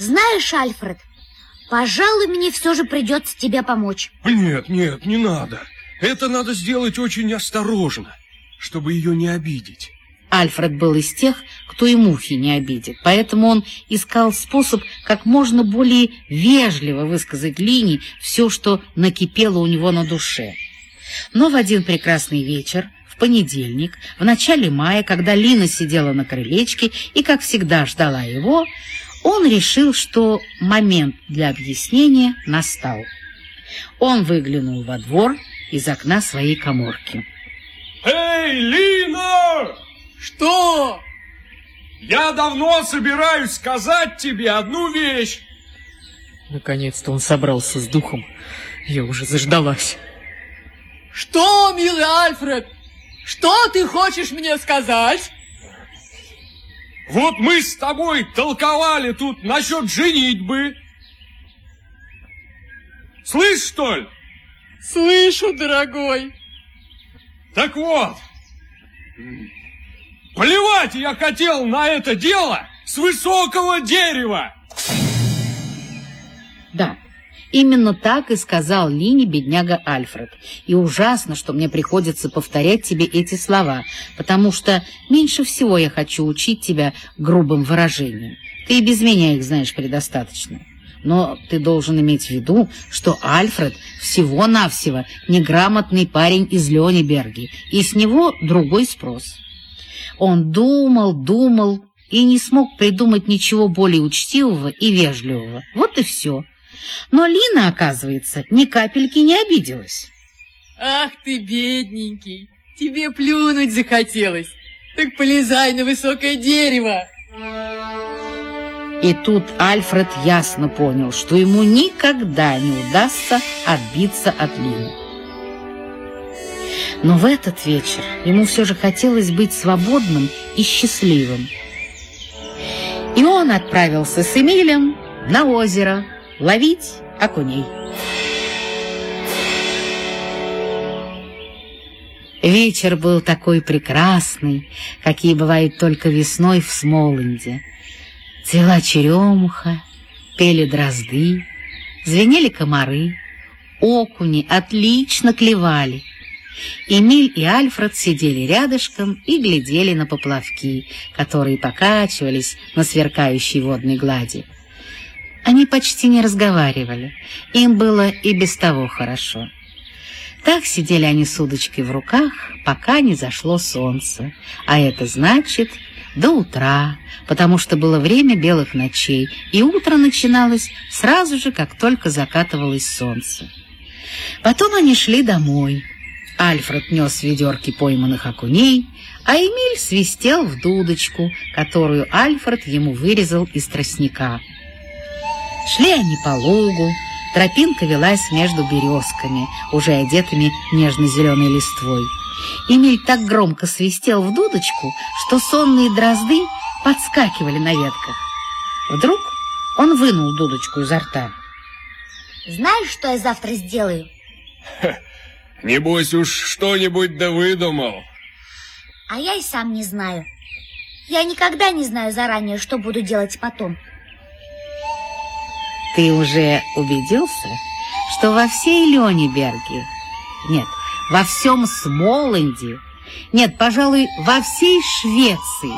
Знаешь, Альфред, пожалуй, мне все же придется тебе помочь. Нет, нет, не надо. Это надо сделать очень осторожно, чтобы ее не обидеть. Альфред был из тех, кто и мухи не обидит, поэтому он искал способ как можно более вежливо высказать Лине все, что накипело у него на душе. Но в один прекрасный вечер, в понедельник, в начале мая, когда Лина сидела на крылечке и, как всегда, ждала его, он решил, что момент для объяснения настал. Он выглянул во двор из окна своей коморки. «Эй, Лина!» Что? Я давно собираюсь сказать тебе одну вещь. Наконец-то он собрался с духом. Я уже заждалась. Что, милый Альфред? Что ты хочешь мне сказать? Вот мы с тобой толковали тут насчет женитьбы. Слышь, что ли? Слышу, дорогой. Так вот, Плевать я хотел на это дело с высокого дерева! Именно так и сказал Лине бедняга Альфред. И ужасно, что мне приходится повторять тебе эти слова, потому что меньше всего я хочу учить тебя грубым выражениям. Ты и без меня их знаешь предостаточно. Но ты должен иметь в виду, что Альфред всего-навсего неграмотный парень из Лёнеберги, и с него другой спрос. Он думал, думал и не смог придумать ничего более учтивого и вежливого. Вот и все. Но Лина, оказывается, ни капельки не обиделась. Ах ты, бедненький, тебе плюнуть захотелось. Так полезай на высокое дерево. И тут Альфред ясно понял, что ему никогда не удастся отбиться от Лины. Но в этот вечер ему все же хотелось быть свободным и счастливым. И он отправился с Эмилем на озеро ловить окуней. Вечер был такой прекрасный, какие бывают только весной в Смоланде. Цвела черемуха, пели дрозды, звенели комары, окуни отлично клевали. Эмиль и Альфред сидели рядышком и глядели на поплавки, которые покачивались на сверкающей водной глади. Они почти не разговаривали, им было и без того хорошо. Так сидели они с удочкой в руках, пока не зашло солнце, а это значит до утра, потому что было время белых ночей, и утро начиналось сразу же, как только закатывалось солнце. Потом они шли домой. Альфред нес ведерки пойманных окуней, а Эмиль свистел в дудочку, которую Альфред ему вырезал из тростника. Шли они по лугу, тропинка велась между березками, уже одетыми нежно-зеленой листвой. Эмиль так громко свистел в дудочку, что сонные дрозды подскакивали на ветках. Вдруг он вынул дудочку изо рта. Знаешь, что я завтра сделаю? Небось уж что-нибудь да выдумал. А я и сам не знаю. Я никогда не знаю заранее, что буду делать потом. Ты уже убедился, что во всей Лёнеберге, нет, во всем Смоланде, нет, пожалуй, во всей Швеции,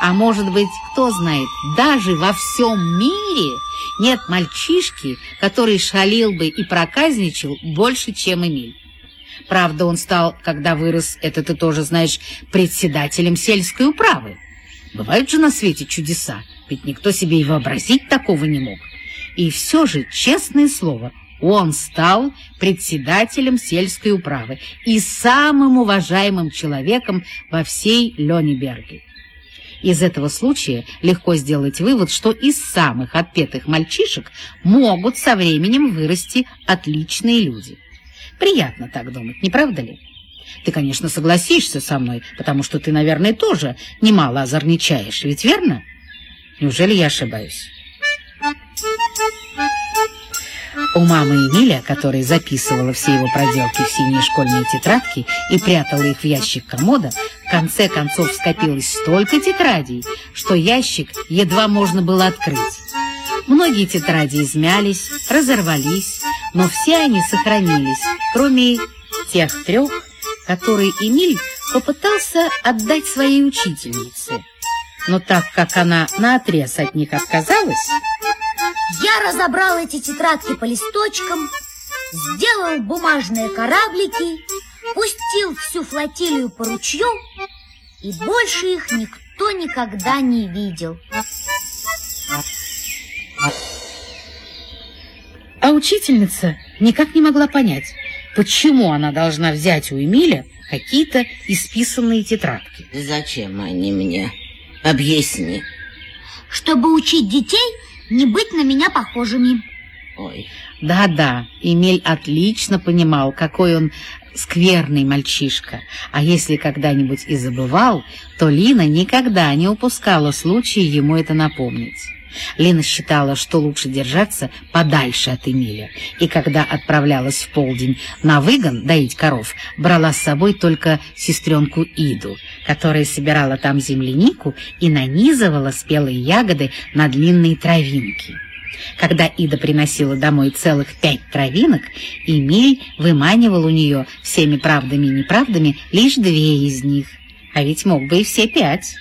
а может быть, кто знает, даже во всем мире нет мальчишки, который шалил бы и проказничал больше, чем Эмиль. Правда, он стал, когда вырос, это ты тоже знаешь, председателем сельской управы. Бывают же на свете чудеса, ведь никто себе и вообразить такого не мог. И все же, честное слово, он стал председателем сельской управы и самым уважаемым человеком во всей Лёнеберге. Из этого случая легко сделать вывод, что из самых отпетых мальчишек могут со временем вырасти отличные люди. Приятно так думать, не правда ли? Ты, конечно, согласишься со мной, потому что ты, наверное, тоже немало озорничаешь, ведь верно? Неужели я ошибаюсь? У мамы Эмиля, которая записывала все его проделки в синие школьные тетрадки и прятала их в ящик комода, в конце концов скопилось столько тетрадей, что ящик едва можно было открыть. Многие тетради измялись, разорвались, но все они сохранились, кроме тех трех, которые Эмиль попытался отдать своей учительнице. Но так как она наотрез от них отказалась... Я разобрал эти тетрадки по листочкам, сделал бумажные кораблики, пустил всю флотилию по ручью, и больше их никто никогда не видел. А учительница никак не могла понять, почему она должна взять у Эмиля какие-то исписанные тетрадки. Зачем они мне? Объясни. Чтобы учить детей не быть на меня похожими. Ой. Да-да, Эмиль отлично понимал, какой он скверный мальчишка. А если когда-нибудь и забывал, то Лина никогда не упускала случая ему это напомнить. Лина считала, что лучше держаться подальше от Эмиля, и когда отправлялась в полдень на выгон доить коров, брала с собой только сестренку Иду, которая собирала там землянику и нанизывала спелые ягоды на длинные травинки. Когда Ида приносила домой целых пять травинок, Эмиль выманивал у нее всеми правдами и неправдами лишь две из них, а ведь мог бы и все пять.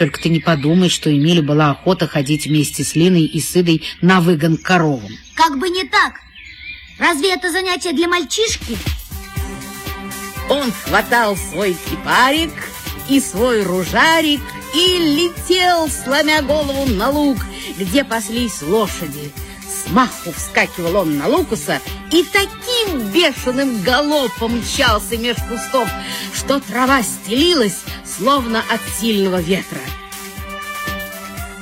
Только ты не подумай, что Эмилю была охота ходить вместе с Линой и с Идой на выгон к коровам. Как бы не так. Разве это занятие для мальчишки? Он хватал свой кипарик и свой ружарик и летел, сломя голову на луг, где паслись лошади. Смаху вскакивал он на Лукуса и таким бешеным галопом мчался меж кустов, что трава стелилась, словно от сильного ветра.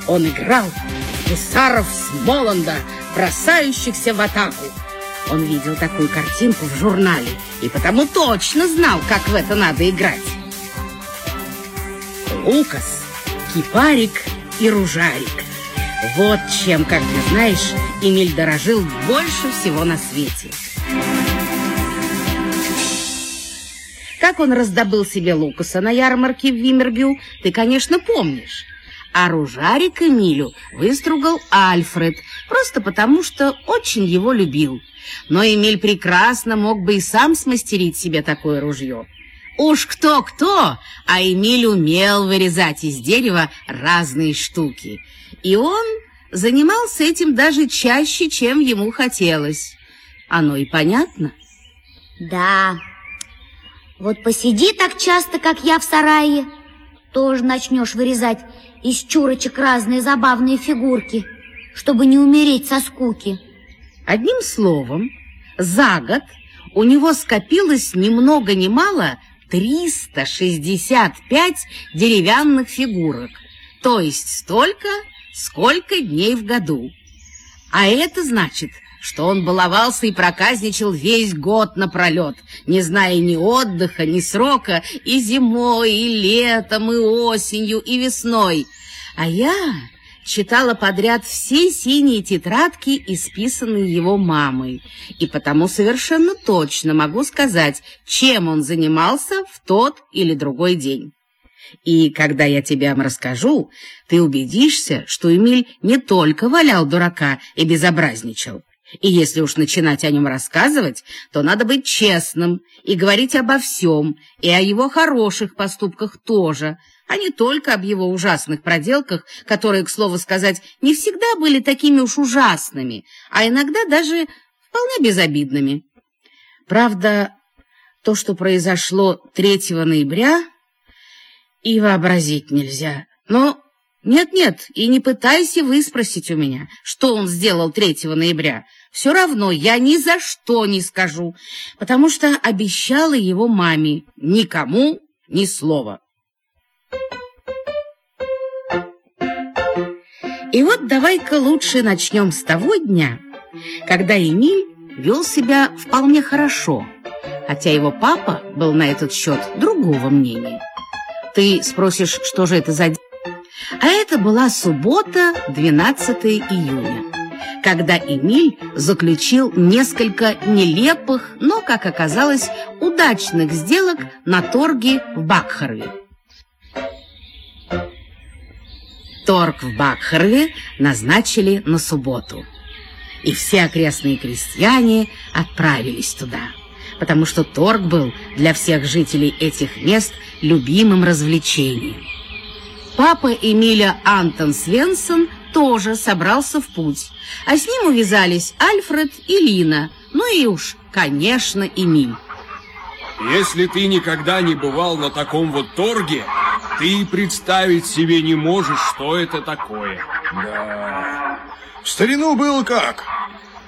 Он играл гусаров с Моланда, бросающихся в атаку. Он видел такую картинку в журнале и потому точно знал, как в это надо играть. Лукас, кипарик и ружарик. Вот чем, как ты знаешь, Эмиль дорожил больше всего на свете. Как он раздобыл себе Лукаса на ярмарке в Вимергю, ты, конечно, помнишь. А ружарик Эмилю выстругал Альфред, просто потому, что очень его любил. Но Эмиль прекрасно мог бы и сам смастерить себе такое ружье. Уж кто-кто, а Эмиль умел вырезать из дерева разные штуки. И он занимался этим даже чаще, чем ему хотелось. Оно и понятно. Да, вот посиди так часто, как я в сарае, тоже начнешь вырезать из чурочек разные забавные фигурки, чтобы не умереть со скуки. Одним словом, за год у него скопилось ни много ни мало 365 деревянных фигурок, то есть столько, сколько дней в году. А это значит, что он баловался и проказничал весь год напролет, не зная ни отдыха, ни срока, и зимой, и летом, и осенью, и весной. А я читала подряд все синие тетрадки, исписанные его мамой, и потому совершенно точно могу сказать, чем он занимался в тот или другой день. И когда я тебе расскажу, ты убедишься, что Эмиль не только валял дурака и безобразничал. И если уж начинать о нем рассказывать, то надо быть честным и говорить обо всем, и о его хороших поступках тоже, а не только об его ужасных проделках, которые, к слову сказать, не всегда были такими уж ужасными, а иногда даже вполне безобидными. Правда, то, что произошло 3 ноября, и вообразить нельзя. Но нет-нет, и не пытайся выспросить у меня, что он сделал 3 ноября. Все равно я ни за что не скажу, потому что обещала его маме никому ни слова. И вот давай-ка лучше начнем с того дня, когда Эмиль вел себя вполне хорошо, хотя его папа был на этот счет другого мнения. Ты спросишь, что же это за день? А это была суббота, 12 июня, когда Эмиль заключил несколько нелепых, но, как оказалось, удачных сделок на торге в Бакхарве. Торг в Бакхарве назначили на субботу. И все окрестные крестьяне отправились туда, потому что торг был для всех жителей этих мест любимым развлечением. Папа Эмиля Антон Свенсон тоже собрался в путь, а с ним увязались Альфред и Лина, ну и уж, конечно, Эмиль. Если ты никогда не бывал на таком вот торге, ты представить себе не можешь, что это такое. Да. В старину было как?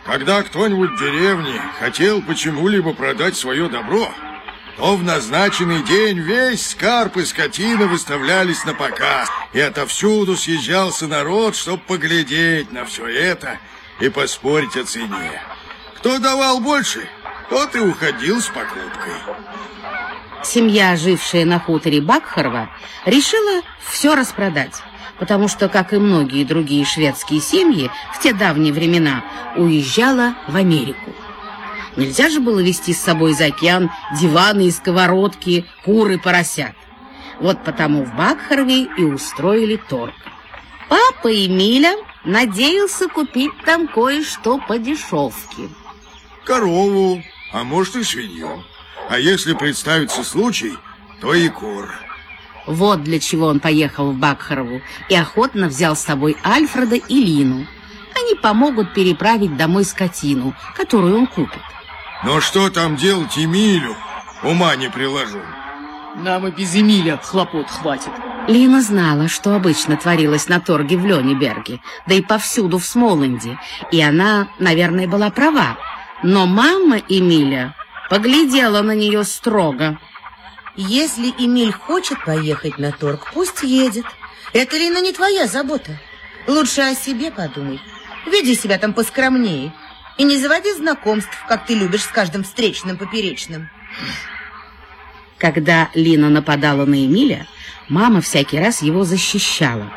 Когда кто-нибудь в деревне хотел почему-либо продать свое добро, то в назначенный день весь скарб и скотина выставлялись на показ, и отовсюду съезжался народ, чтобы поглядеть на все это и поспорить о цене. Кто давал больше, тот и уходил с покупкой. Семья, жившая на хуторе Бакхарова, решила все распродать, потому что, как и многие другие шведские семьи в те давние времена, уезжала в Америку. Нельзя же было везти с собой за океан диваны и сковородки, куры, поросят. Вот потому в Бакхарове и устроили торг. Папа Эмиля надеялся купить там кое-что по дешевке. Корову, а может и свинью. А если представится случай, то и кур. Вот для чего он поехал в Бакхарову и охотно взял с собой Альфреда и Лину. Они помогут переправить домой скотину, которую он купит. Но что там делать Эмилю? Ума не приложу. Нам и без Эмиля хлопот хватит. Лина знала, что обычно творилось на торге в Лёнеберге, да и повсюду в Смоланде, и она, наверное, была права. Но мама Эмиля поглядела на нее строго. Если Эмиль хочет поехать на торг, пусть едет. Это, Лина, не твоя забота. Лучше о себе подумай. Веди себя там поскромнее. И не заводи знакомств, как ты любишь с каждым встречным поперечным. Когда Лина нападала на Эмиля, мама всякий раз его защищала.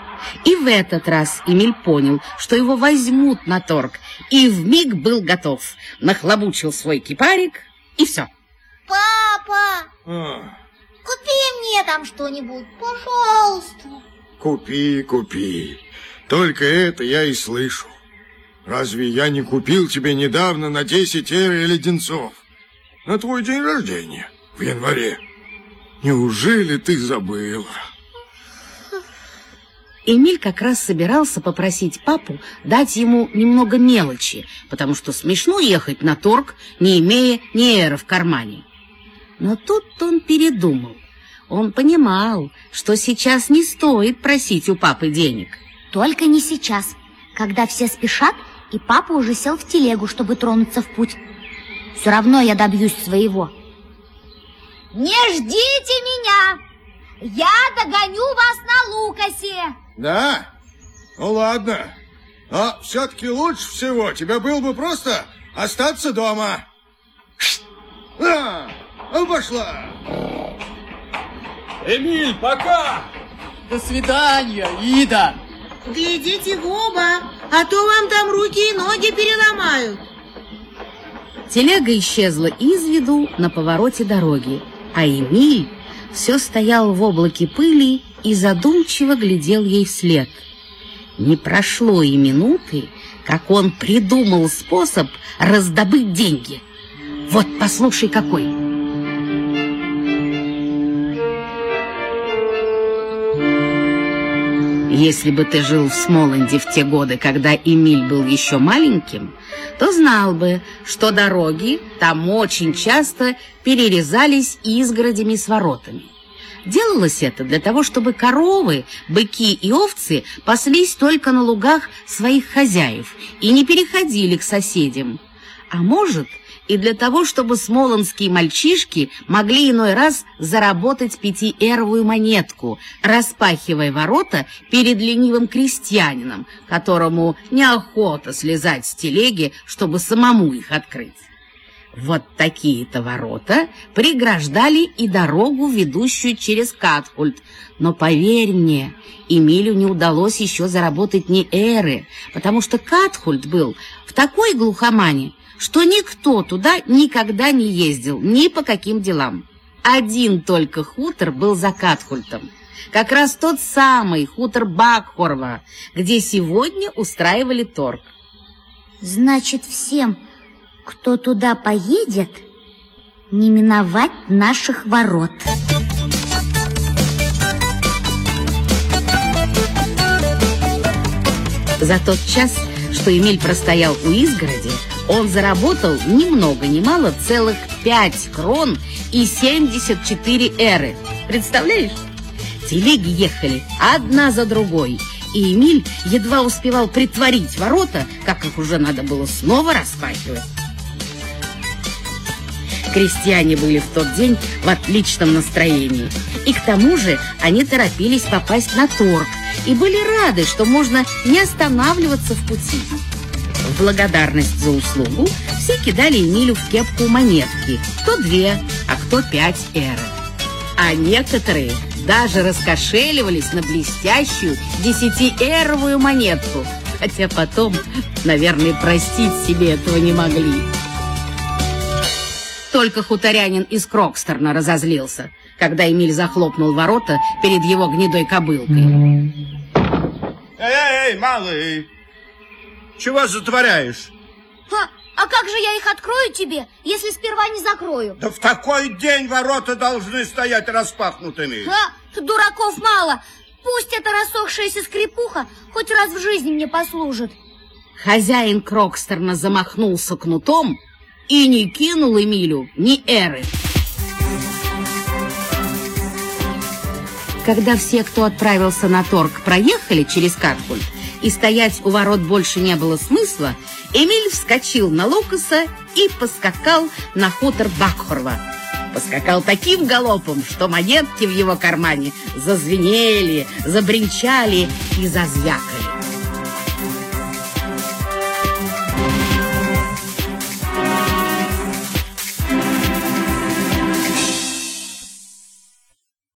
И в этот раз Эмиль понял, что его возьмут на торг, и вмиг был готов. Нахлобучил свой кипарик, и все. Папа, А, купи мне там что-нибудь, пожалуйста. купи, купи. Только это я и слышу. Разве я не купил тебе недавно на 10 эры леденцов? На твой день рождения в январе. Неужели ты забыла? Эмиль как раз собирался попросить папу дать ему немного мелочи, потому что смешно ехать на торг, не имея ни эра в кармане. Но тут он передумал. Он понимал, что сейчас не стоит просить у папы денег. Только не сейчас, когда все спешат, и папа уже сел в телегу, чтобы тронуться в путь. Все равно я добьюсь своего. Не ждите меня! Я догоню вас на Лукасе! Да? Ну ладно. Но все-таки лучше всего тебе было бы просто остаться дома. А, пошла. Эмиль, пока! До свидания, Ида. Глядите в оба, а то вам там руки и ноги переломают. Телега исчезла из виду на повороте дороги, а Эмиль все стоял в облаке пыли и задумчиво глядел ей вслед. Не прошло и минуты, как он придумал способ раздобыть деньги. Вот послушай какой. Если бы ты жил в Смоланде в те годы, когда Эмиль был еще маленьким, то знал бы, что дороги там очень часто перерезались изгородями с воротами. Делалось это для того, чтобы коровы, быки и овцы паслись только на лугах своих хозяев и не переходили к соседям. А может, и для того, чтобы смолонские мальчишки могли иной раз заработать пятиэровую монетку, распахивая ворота перед ленивым крестьянином, которому неохота слезать с телеги, чтобы самому их открыть. Вот такие-то ворота преграждали и дорогу, ведущую через Катхульт. Но поверь мне, Эмилю не удалось еще заработать ни эры, потому что Катхульт был в такой глухомане, что никто туда никогда не ездил, ни по каким делам. Один только хутор был за Катхультом. Как раз тот самый хутор Бакхорва, где сегодня устраивали торг. Значит, всем, кто туда поедет, не миновать наших ворот. За тот час, что Эмиль простоял у изгороди, он заработал ни много ни мало целых 5 крон и 74 эры. Представляешь? Телеги ехали одна за другой, и Эмиль едва успевал притворить ворота, как их уже надо было снова распахивать. Крестьяне были в тот день в отличном настроении. И к тому же они торопились попасть на торг и были рады, что можно не останавливаться в пути. В благодарность за услугу все кидали Эмилю в кепку монетки, кто две, а кто пять эры. А некоторые даже раскошеливались на блестящую десятиэровую монетку, хотя потом, наверное, простить себе этого не могли. Только хуторянин из Крокстерна разозлился, когда Эмиль захлопнул ворота перед его гнедой кобылкой. Эй, эй, малый, чего затворяешь? А, а как же я их открою тебе, если сперва не закрою? Да в такой день ворота должны стоять распахнутыми. А, дураков мало. Пусть эта рассохшаяся скрипуха хоть раз в жизни мне послужит. Хозяин Крокстерна замахнулся кнутом и не кинул Эмилю ни эры. Когда все, кто отправился на торг, проехали через Катхульт, и стоять у ворот больше не было смысла, Эмиль вскочил на Лукаса и поскакал на хутор Бакхорва. Поскакал таким галопом, что монетки в его кармане зазвенели, забринчали и зазвякали.